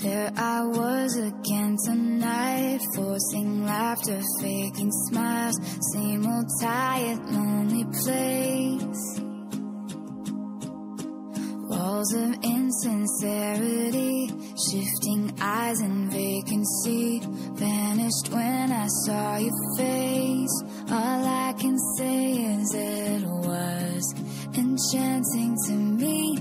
There I was again tonight, forcing laughter, faking smiles, same old tired, lonely place. Walls of insincerity, shifting eyes and vacancy. Vanished when I saw your face. All I can say is it was enchanting to me.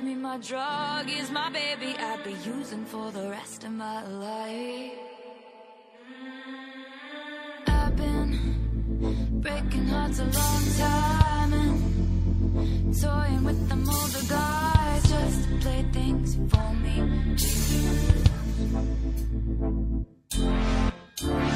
Give me my drug, is my baby. I'd be using for the rest of my life. I've been breaking hearts a long time And toying with them older guys. Just to play things for me. to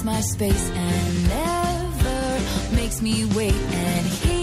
takes my space and never makes me wait and he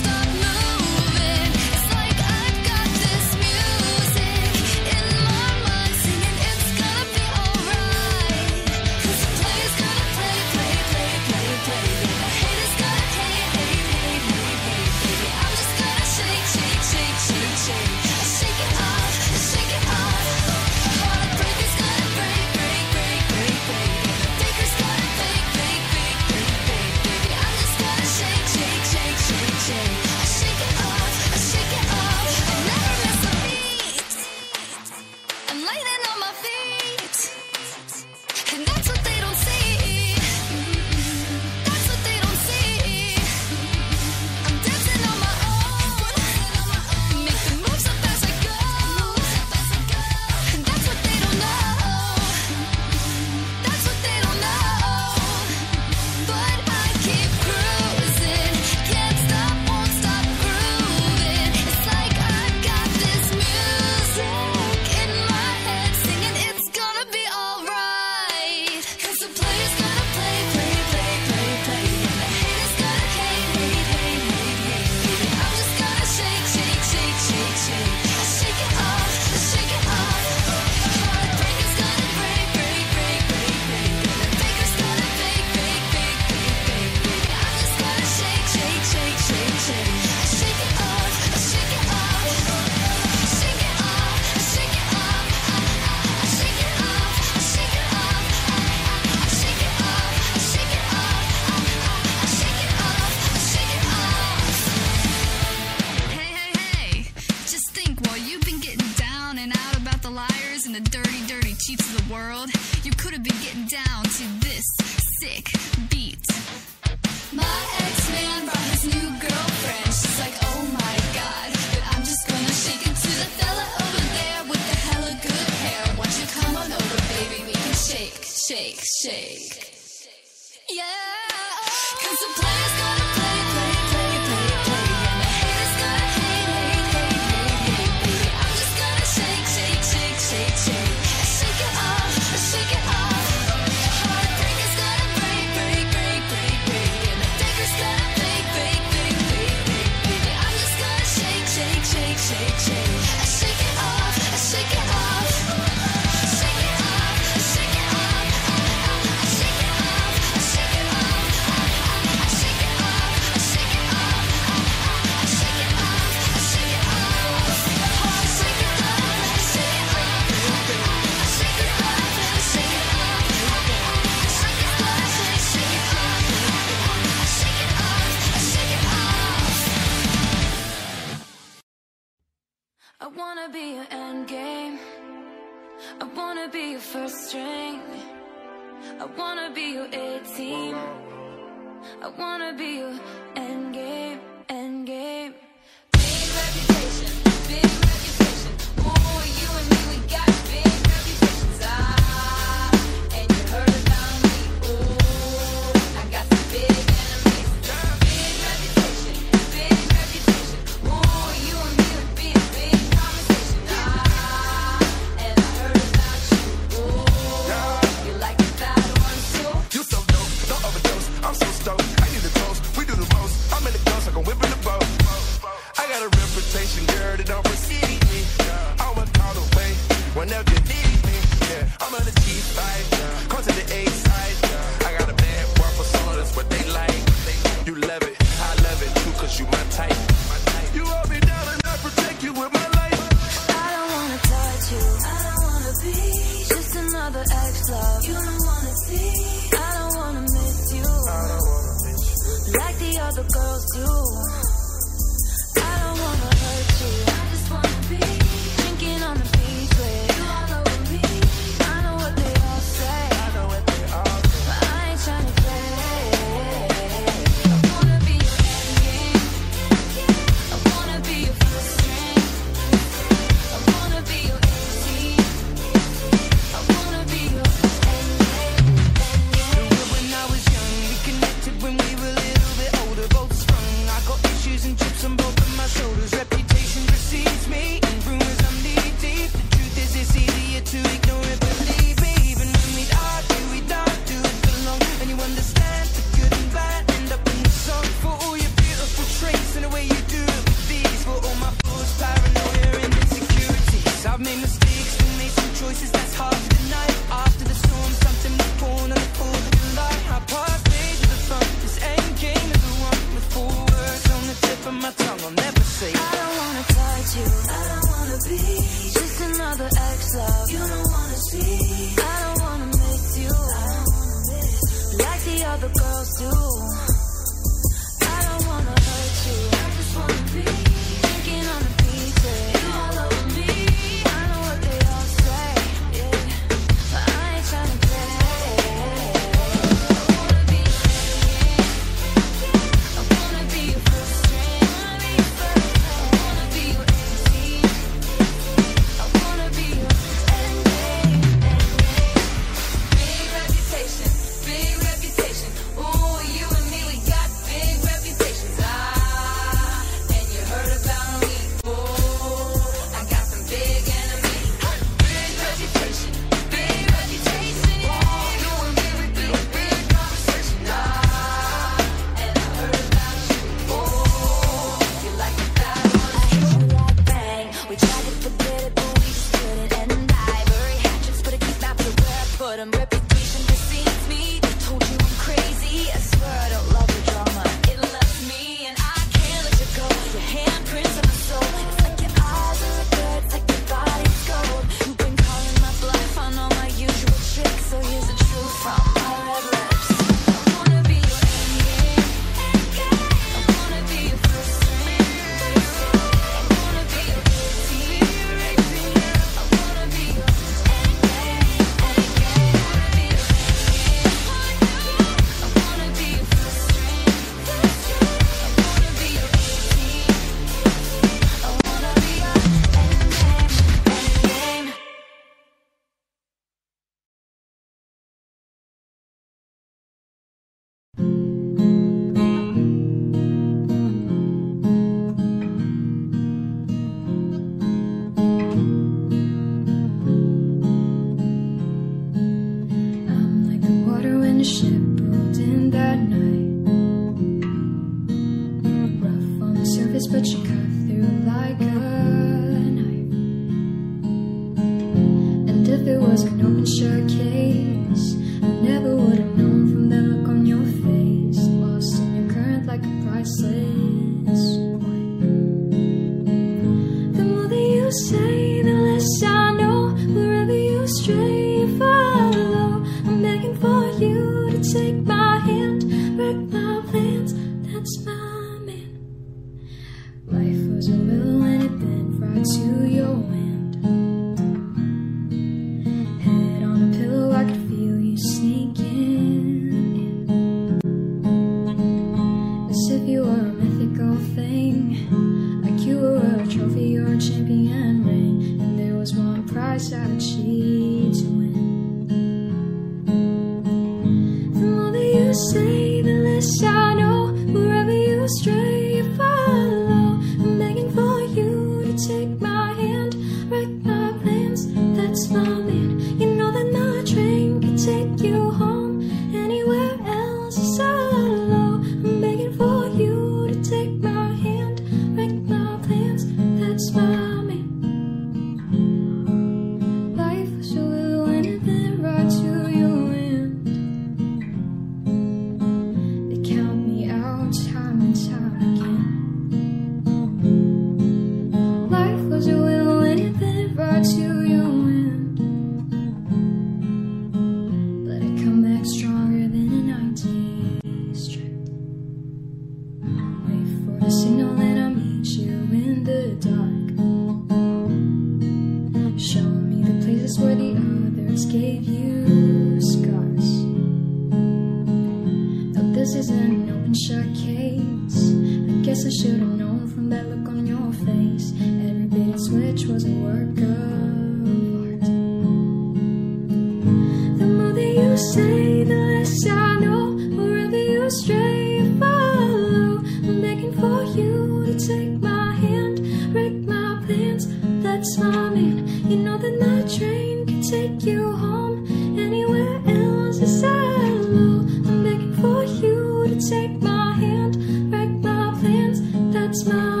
That's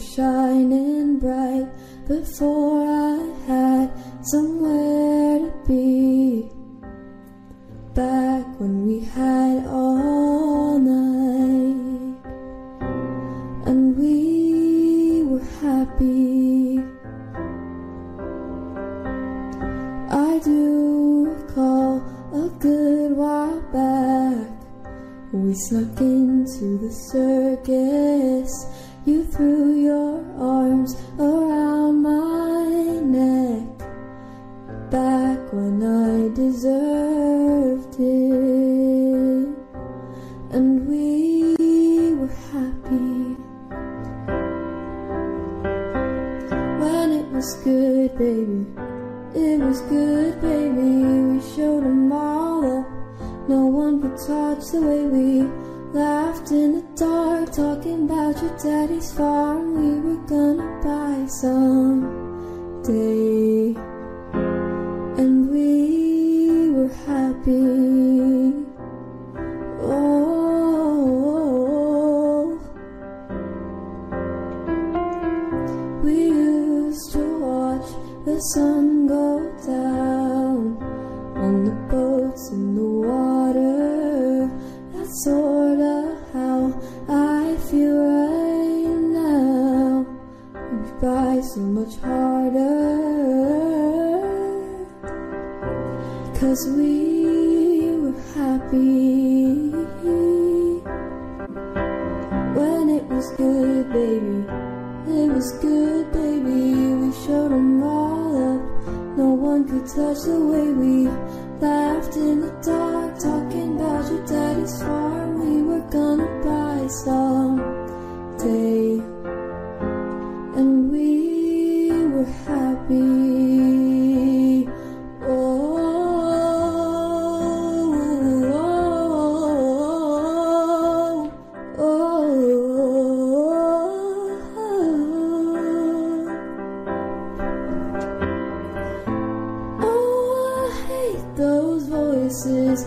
porch voices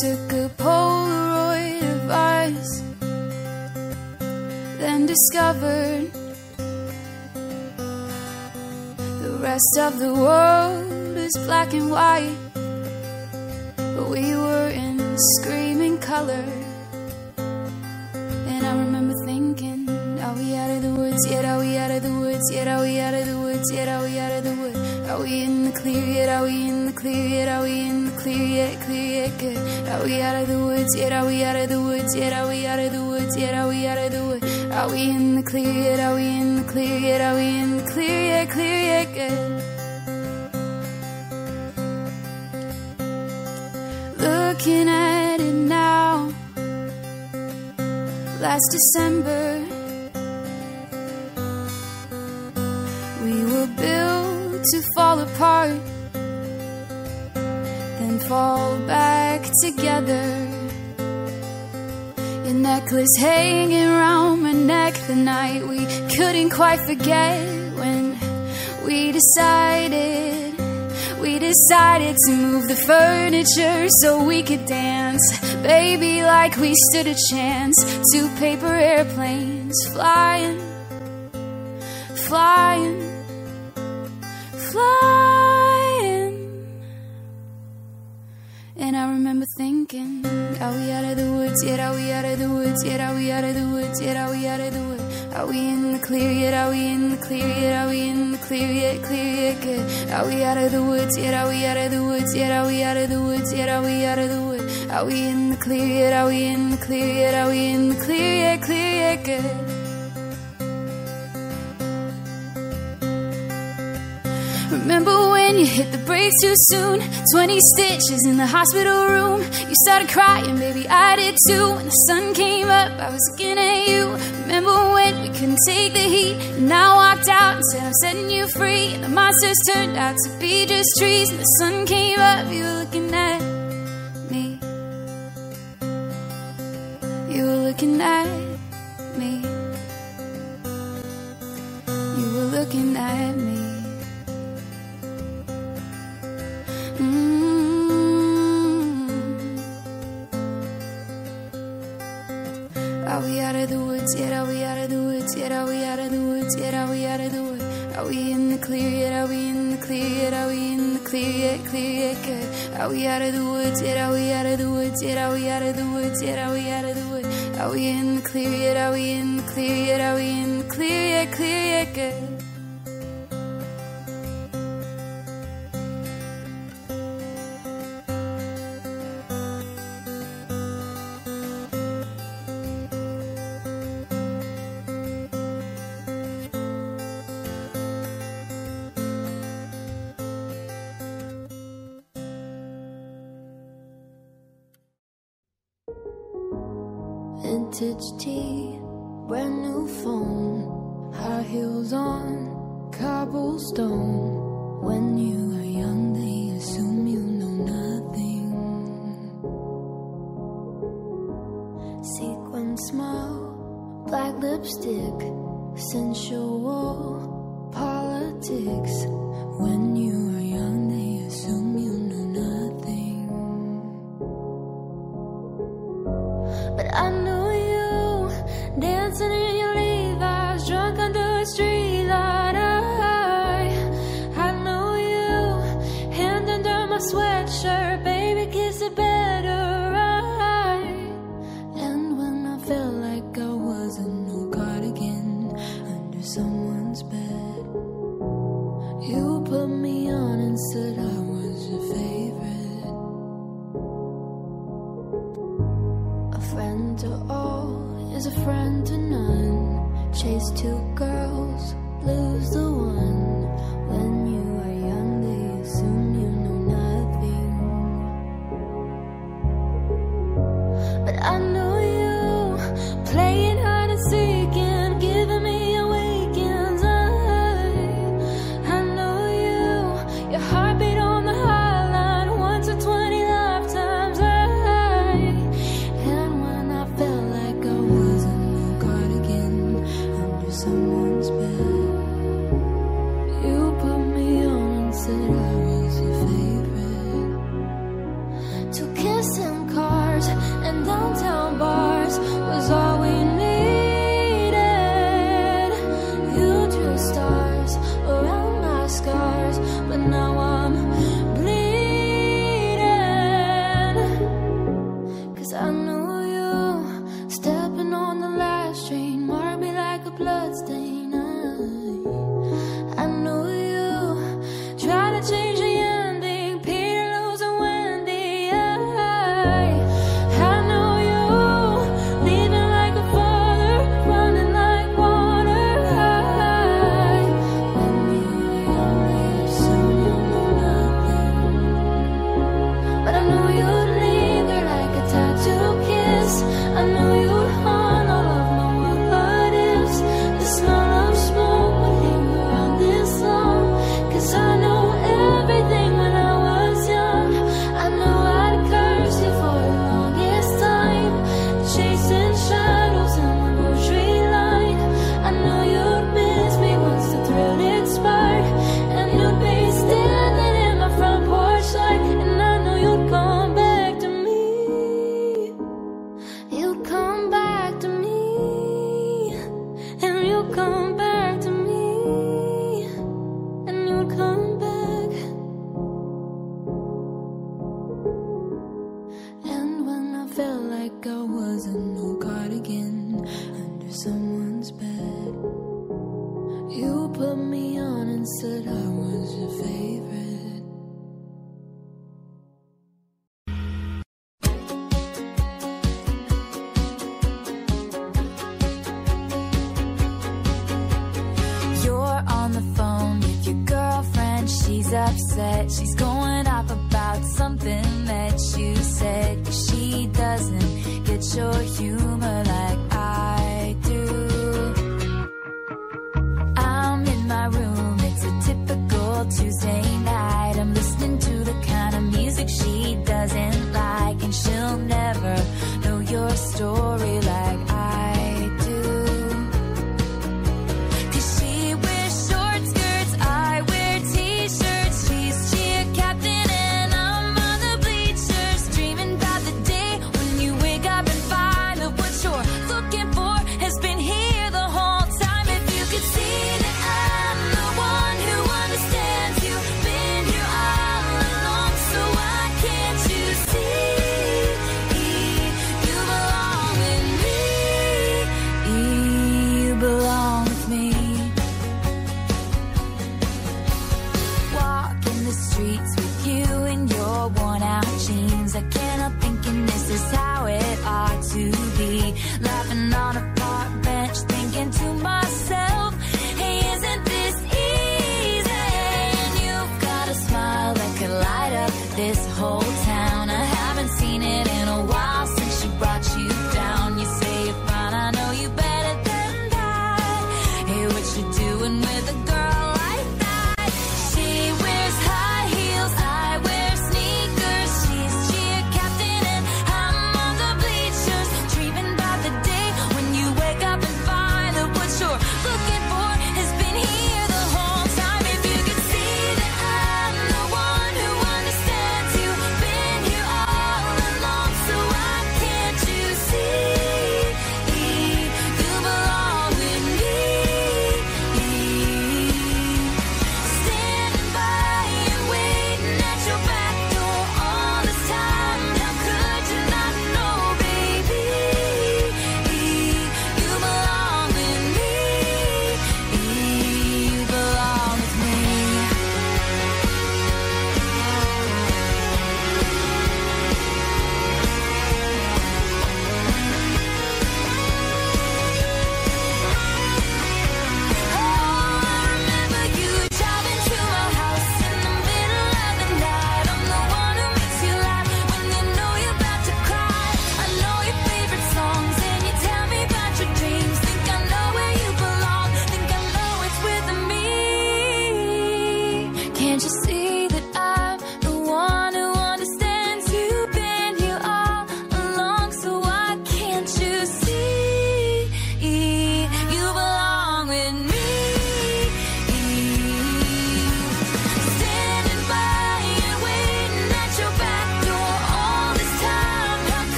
took a Polaroid of us, then discovered the rest of the world is black and white. But we were in screaming color. And I remember thinking, Are we out of the woods yet? Are we out of the woods yet? Are we out of the woods yet? Are we out of the woods? Are we in the clear yet? Are we in the clear yet? Are we in the clear yet? Clear? Good. Are we out of the woods yet? Are we out of the woods yet? Are we out of the woods yet? Are we out of the woods? Are we in the clear yet? Are we in the clear yet? Are we in the clear yet? Clear yet? Good. Looking at it now, last December, together. Your necklace hanging around my neck the night we couldn't quite forget when we decided. We decided to move the furniture so we could dance. Baby, like we stood a chance. Two paper airplanes flying, flying, flying. Thinking, Are we out of the woods yet? Are we out of the woods yet? Are we out of the woods yet? Are we out of the woods? Are we in the clear yet? Are we in the clear yet? Are we in the clear yet? Clear yet? Good. Are we out of the woods yet? Are we out of the woods yet? Are we out of the woods yet? Are we out of the woods? Are we in the clear yet? Are we in the clear yet? Are we in the clear yet? Clear yet? Good. Remember when you hit the brakes too soon? 20 stitches in the hospital room. You started crying, baby, I did too. When the sun came up, I was looking at you. Remember when we couldn't take the heat? And I walked out and said, I'm setting you free. And the monsters turned out to be just trees. And the sun came up, you were looking at me. You were looking at me. You were looking at me. Clear yet? Are we in the clear yet? Are we in the clear yet? Clear yet? Good. Are we out of the woods yet? Are we out of the woods yet? Are we out of the woods yet? Are we out of the woods? Are we in the clear yet? Are we in the clear yet? Are we in the clear yet? Clear yet? Good. Vintage tea, brand new phone, high heels on, cobblestone. When you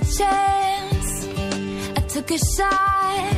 chance. I took a shot.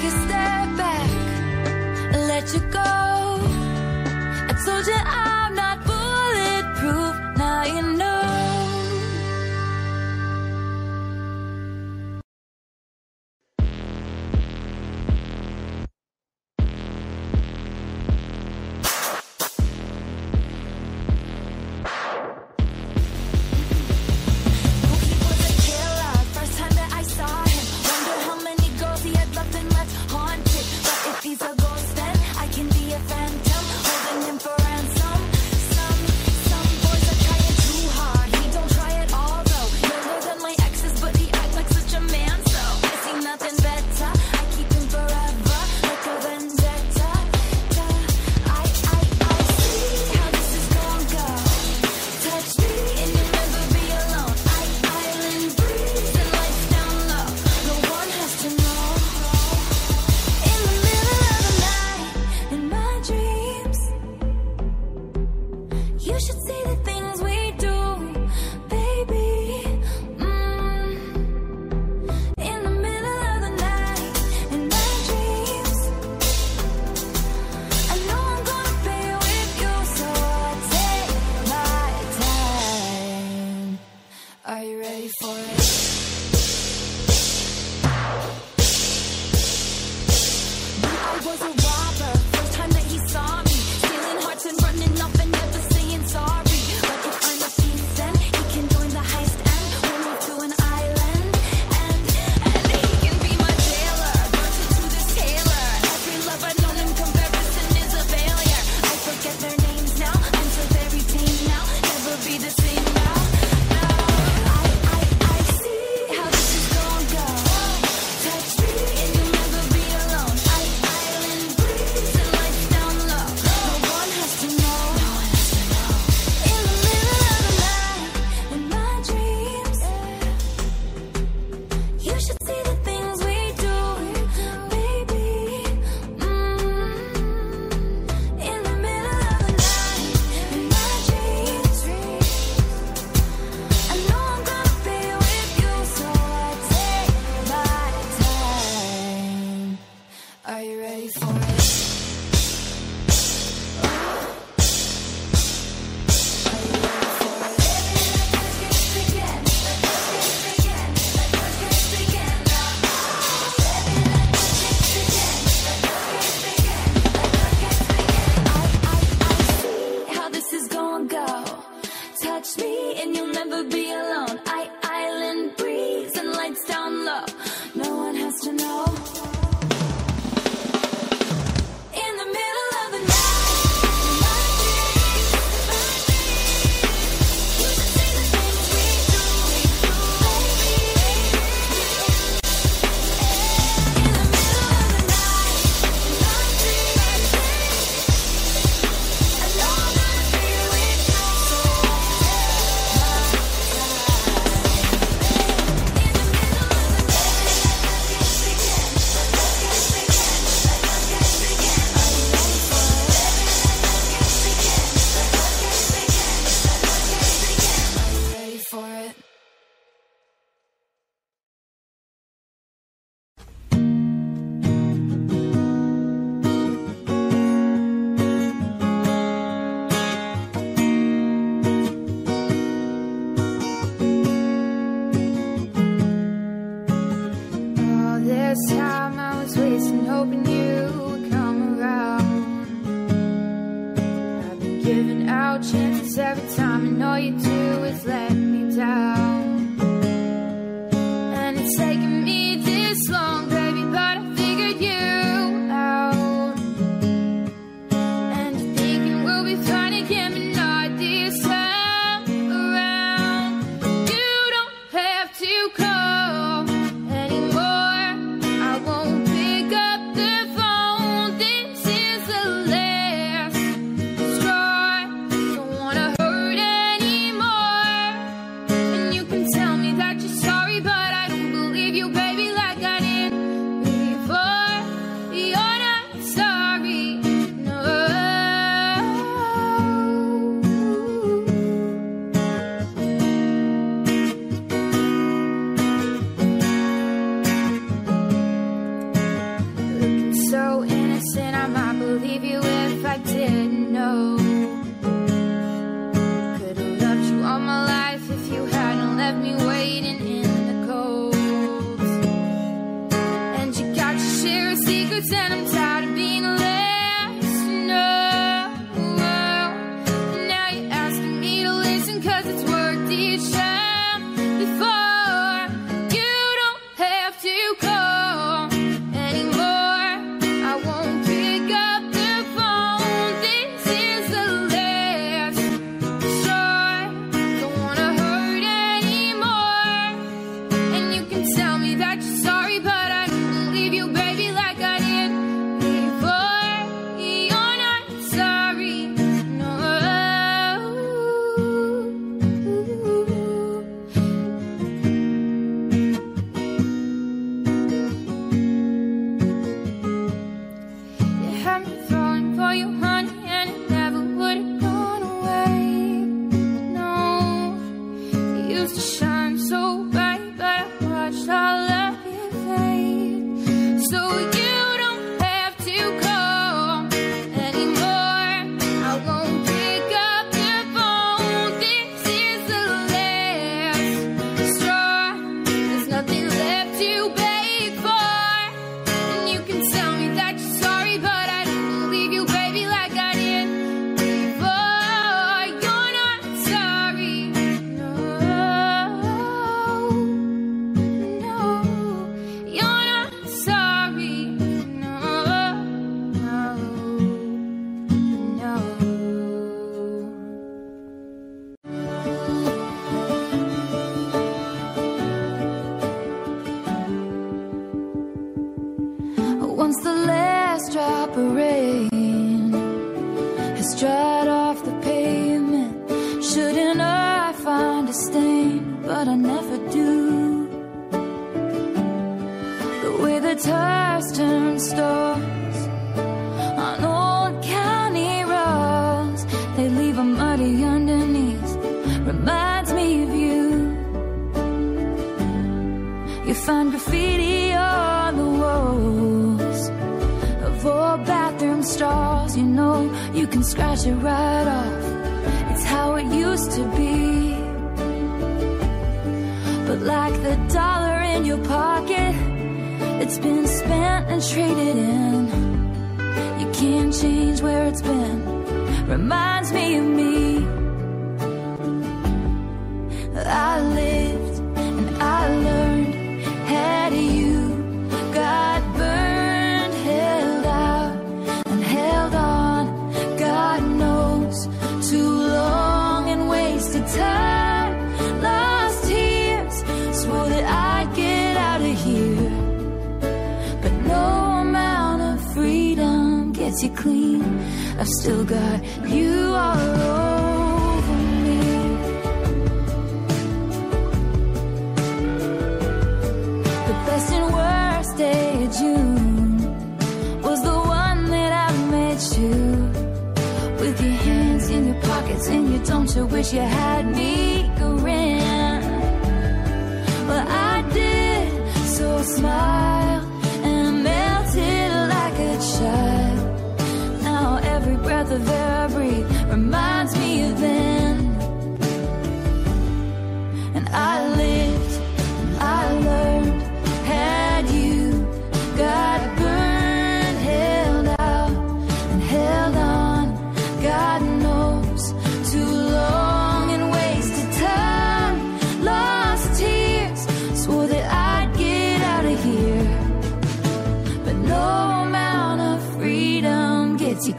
take a step back, let you go. I told you I.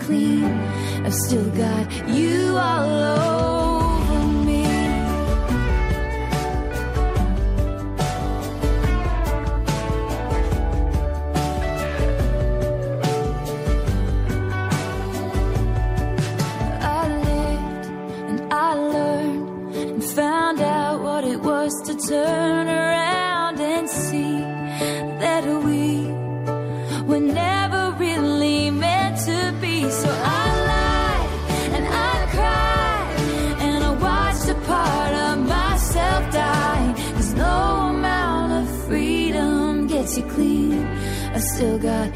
clean. I've still got you all over me. I lived and I learned and found out what it was to turn forgot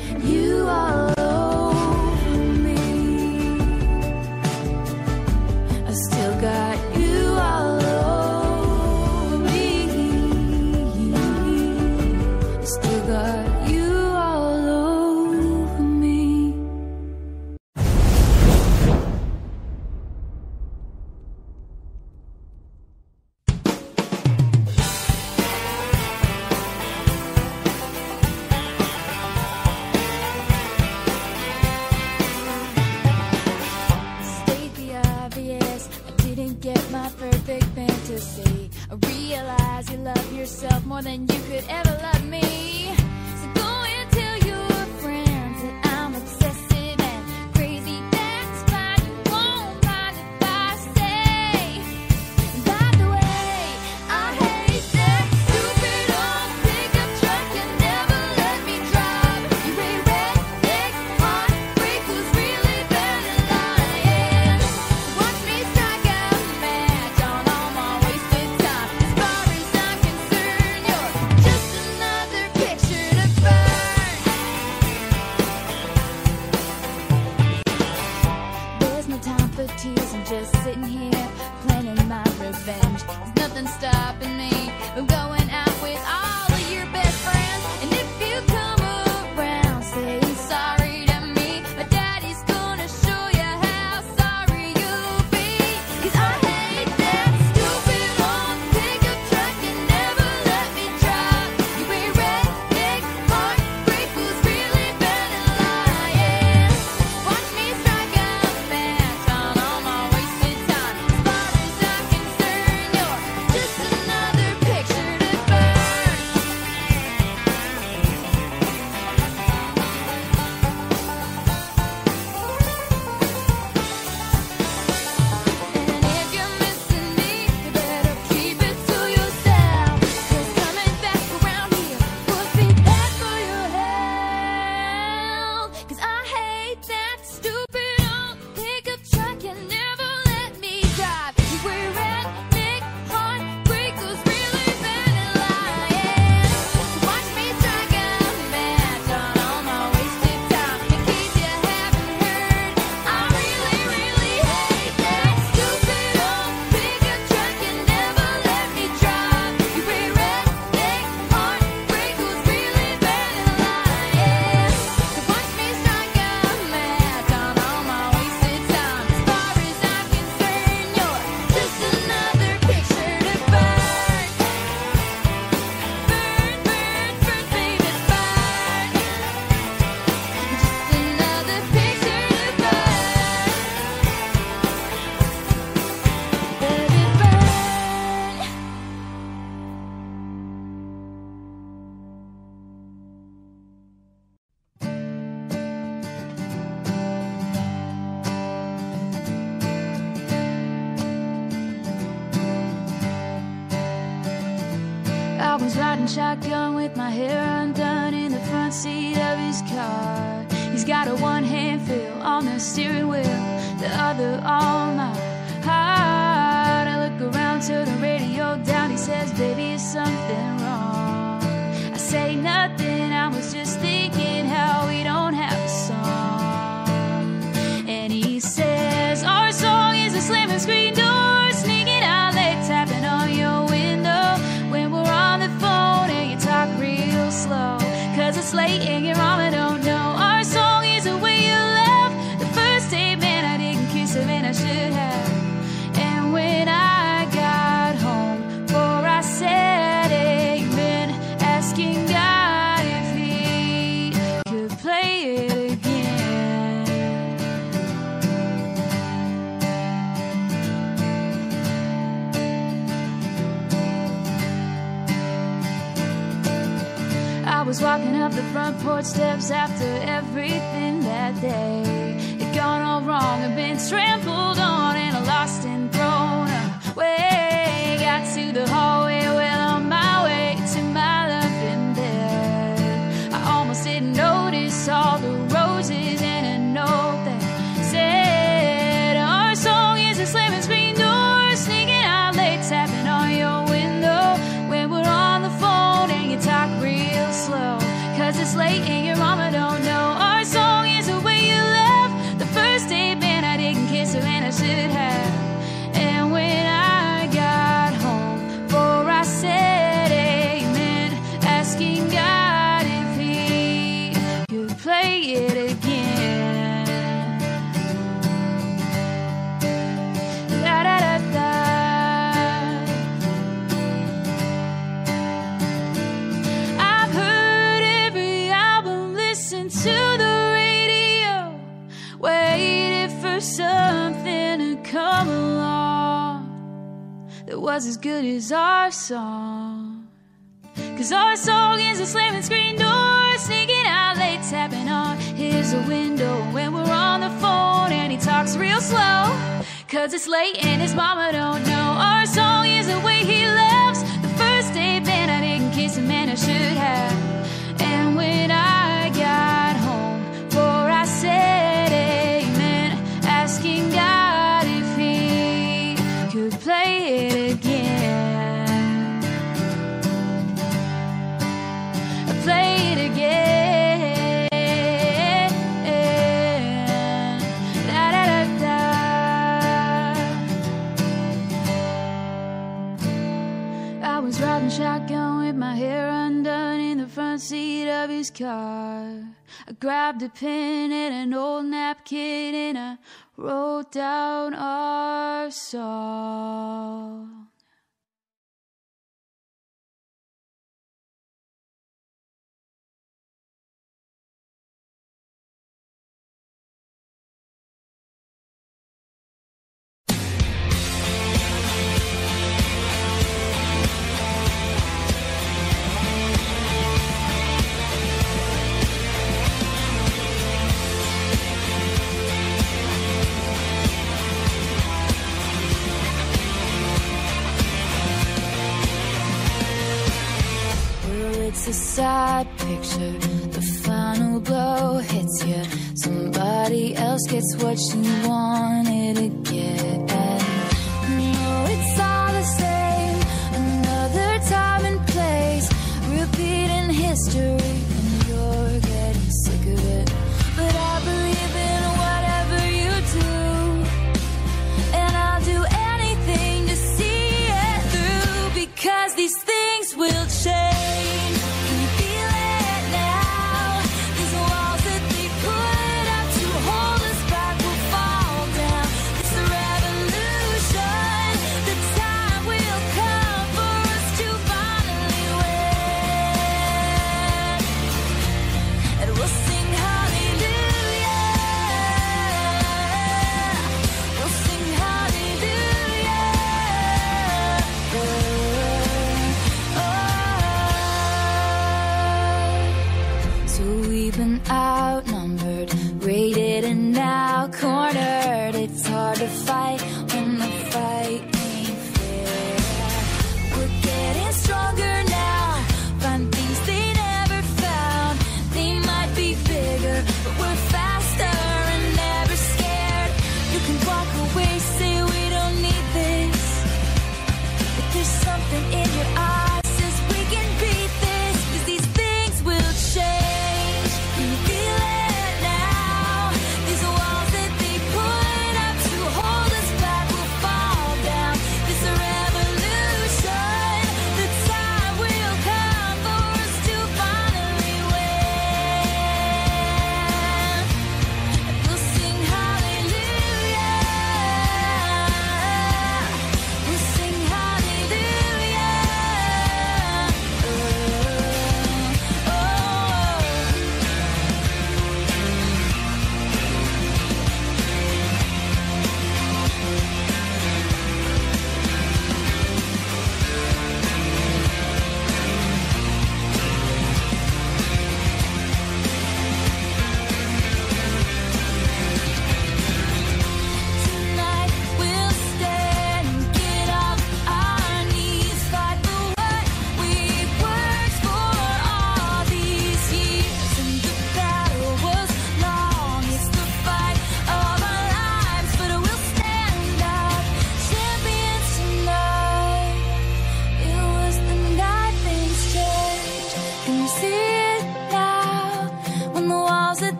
it has. song. Cause our song is a slamming screen door, sneaking out late, tapping on his window. When we're on the phone and he talks real slow, cause it's late and his mama don't know. Our song is the way he loves. The first day, man, I didn't kiss him, and I should have. And when I His car. I grabbed a pen and an old napkin and I wrote down our song. It's a sad picture. The final blow hits you. Somebody else gets what you wanted to get. No, it's all the same. Another time and place. Repeating history. And you're getting sick of it. But I believe in whatever you do. And I'll do anything to see it through. Because these things will change.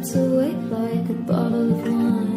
Slipped away like a bottle of wine.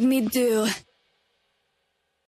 Made me do.